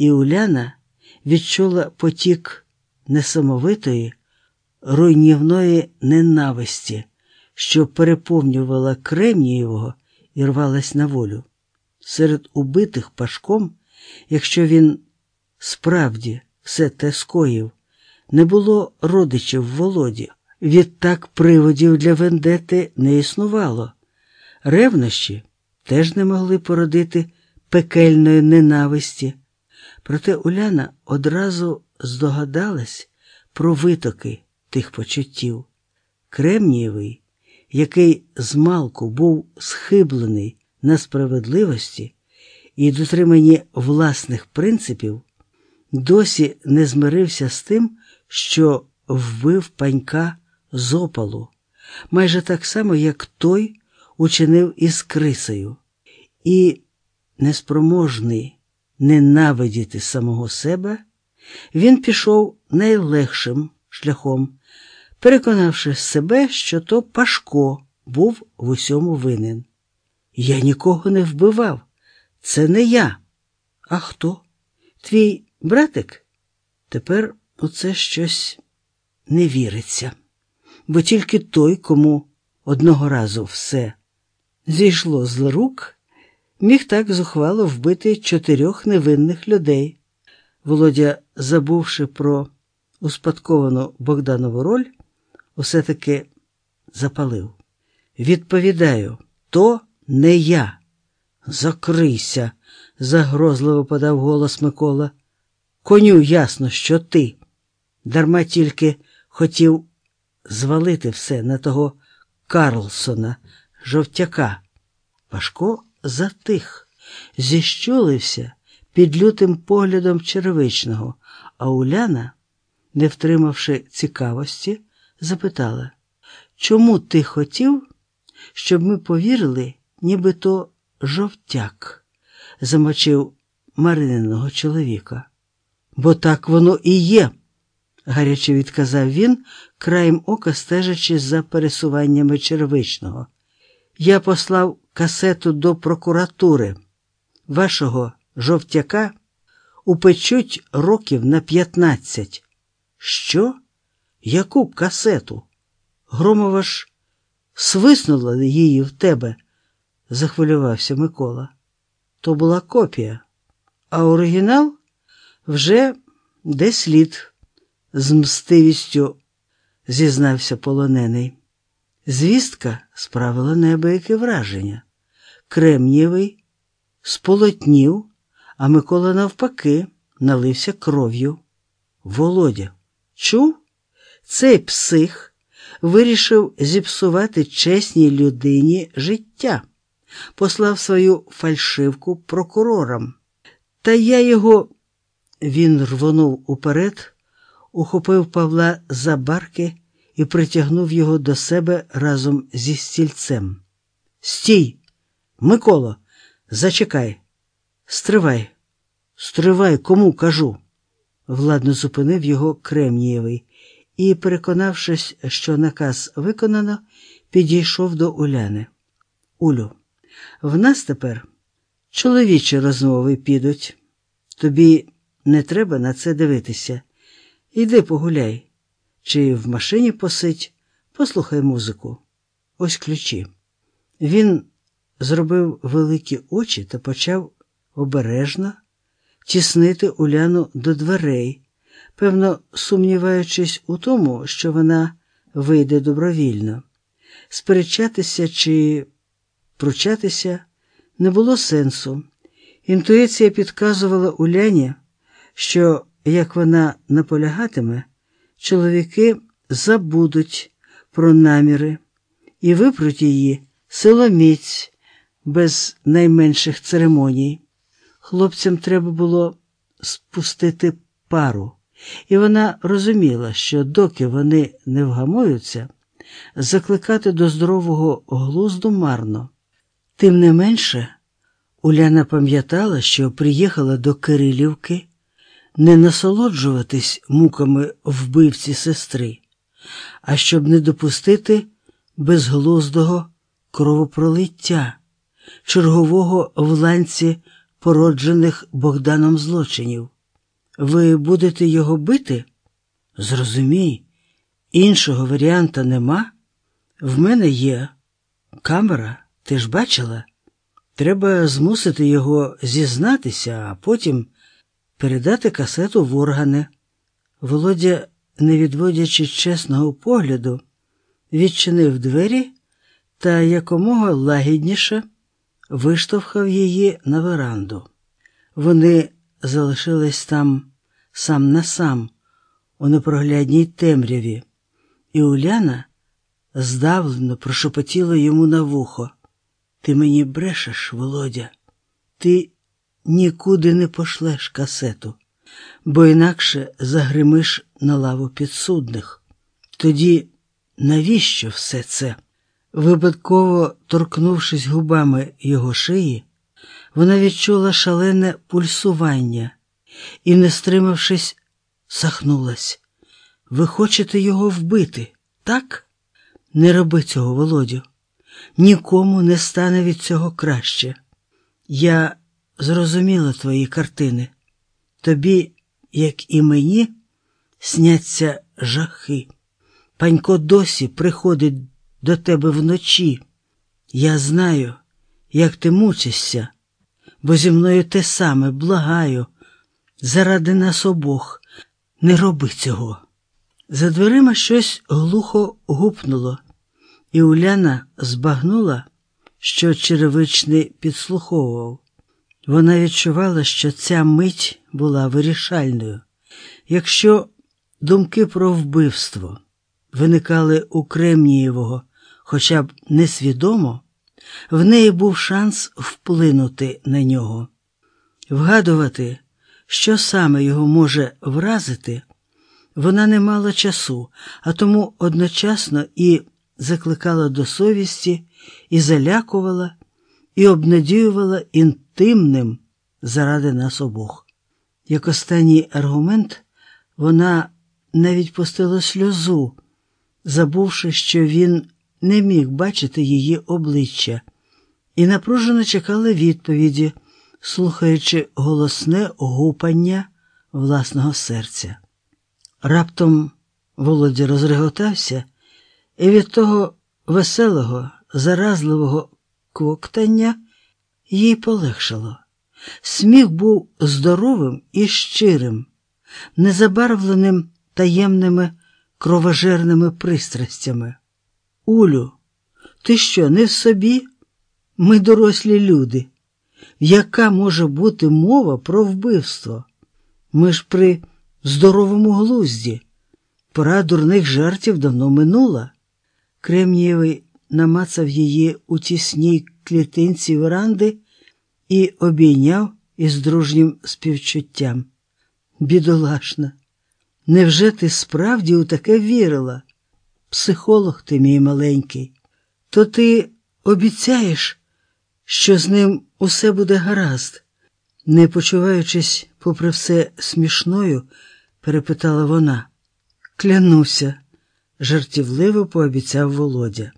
І Уляна відчула потік несамовитої, руйнівної ненависті, що переповнювала Кремнієвого і рвалась на волю. Серед убитих пашком, якщо він справді все те скоїв, не було родичів Володі. Відтак приводів для вендети не існувало. Ревнощі теж не могли породити пекельної ненависті. Проте Уляна одразу здогадалась про витоки тих почуттів. Кремнієвий, який змалку був схиблений на справедливості і дотриманні власних принципів, досі не змирився з тим, що вбив панька з опалу, майже так само, як той учинив із крисою, і неспроможний ненавидіти самого себе, він пішов найлегшим шляхом, переконавши себе, що то Пашко був в усьому винен. Я нікого не вбивав, це не я. А хто? Твій братик? Тепер у щось не віриться, бо тільки той, кому одного разу все зійшло з рук, міг так зухвало вбити чотирьох невинних людей. Володя, забувши про успадковану Богданову роль, усе таки запалив. Відповідаю, то не я. Закрийся, загрозливо подав голос Микола. Коню ясно, що ти. Дарма тільки хотів звалити все на того Карлсона, жовтяка. Пашко затих, зіщулився під лютим поглядом червичного, а Уляна, не втримавши цікавості, запитала, чому ти хотів, щоб ми повірили, ніби то жовтяк, замочив Марининого чоловіка. Бо так воно і є, гаряче відказав він, краєм ока стежачи за пересуваннями червичного. Я послав касету до прокуратури. Вашого жовтяка упечуть років на п'ятнадцять. Що? Яку касету? Громова ж свиснула її в тебе, захвилювався Микола. То була копія, а оригінал вже де слід, з мстивістю зізнався полонений. Звістка справила неабияке враження. Кремнієвий сполотнів, а Микола, навпаки, налився кров'ю. Володя, чув? Цей псих вирішив зіпсувати чесній людині життя, послав свою фальшивку прокурорам. Та я його. Він рвонув уперед, ухопив Павла за барки і притягнув його до себе разом зі стільцем. Стій, Микола, зачекай, стривай, стривай, кому кажу. Владно зупинив його Кремнієвий і, переконавшись, що наказ виконано, підійшов до Уляни. Улю, в нас тепер чоловічі розмови підуть. Тобі не треба на це дивитися. Йди погуляй. Чи в машині посидь, послухай музику. Ось ключі. Він зробив великі очі та почав обережно тіснити Уляну до дверей, певно, сумніваючись у тому, що вона вийде добровільно. Сперечатися чи пручатися не було сенсу. Інтуїція підказувала Уляні, що як вона наполягатиме, чоловіки забудуть про наміри і випруть її силоміць без найменших церемоній. Хлопцям треба було спустити пару, і вона розуміла, що доки вони не вгамуються, закликати до здорового глузду марно. Тим не менше, Уляна пам'ятала, що приїхала до Кирилівки не насолоджуватись муками вбивці сестри, а щоб не допустити безглуздого кровопролиття, чергового в ланці породжених Богданом злочинів. Ви будете його бити? Зрозумій, іншого варіанта нема. В мене є камера, ти ж бачила? Треба змусити його зізнатися, а потім передати касету в органи. Володя, не відводячи чесного погляду, відчинив двері та якомога лагідніше виштовхав її на веранду. Вони залишились там сам на сам, у непроглядній темряві, і Уляна здавлено прошепотіла йому на вухо. Ти мені брешеш, Володя, ти нікуди не пошлеш касету, бо інакше загримиш на лаву підсудних. Тоді навіщо все це? Випадково торкнувшись губами його шиї, вона відчула шалене пульсування і, не стримавшись, сахнулась. Ви хочете його вбити, так? Не роби цього, Володю. Нікому не стане від цього краще. Я зрозуміла твої картини. Тобі, як і мені, сняться жахи. Панько досі приходить до тебе вночі. Я знаю, як ти мучишся, бо зі мною те саме благаю. Заради нас обох не роби цього. За дверима щось глухо гупнуло, і Уляна збагнула, що черевичний підслуховував. Вона відчувала, що ця мить була вирішальною. Якщо думки про вбивство виникали у Кремнієвого хоча б несвідомо, в неї був шанс вплинути на нього, вгадувати, що саме його може вразити, вона не мала часу, а тому одночасно і закликала до совісті, і залякувала, і обнадіювала інтимним заради нас обох. Як останній аргумент, вона навіть пустила сльозу, забувши, що він не міг бачити її обличчя, і напружено чекала відповіді, слухаючи голосне гупання власного серця. Раптом Володя розреготався, і від того веселого, заразливого квоктання їй полегшало. Сміх був здоровим і щирим, незабарвленим таємними кровожерними пристрастями. Улю, ти що, не в собі? Ми дорослі люди. Яка може бути мова про вбивство? Ми ж при здоровому глузді. Пора дурних жартів давно минула. Кремнієвий намацав її у тісній клітинці веранди і обійняв із дружнім співчуттям. Бідолашна, невже ти справді у таке вірила? Психолог ти, мій маленький, то ти обіцяєш, що з ним усе буде гаразд, не почуваючись, попри все смішною, перепитала вона. Клянуся, жартівливо пообіцяв Володя.